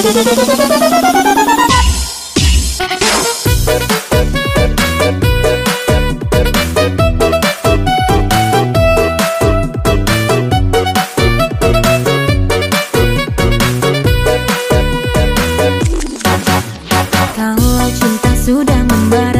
Kalau cinta sudah membara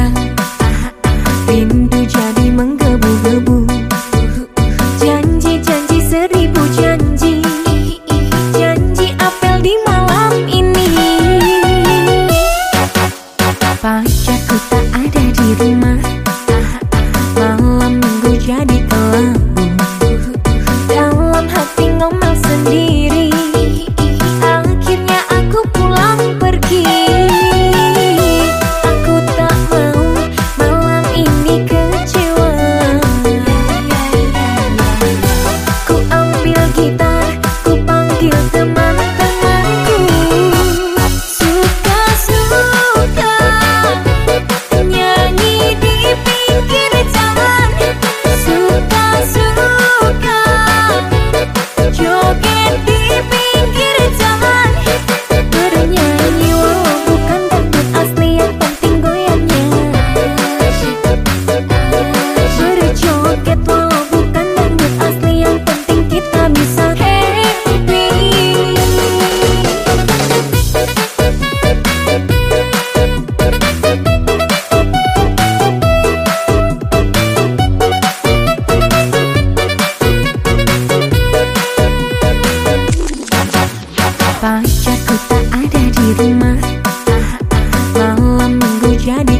Suka-suka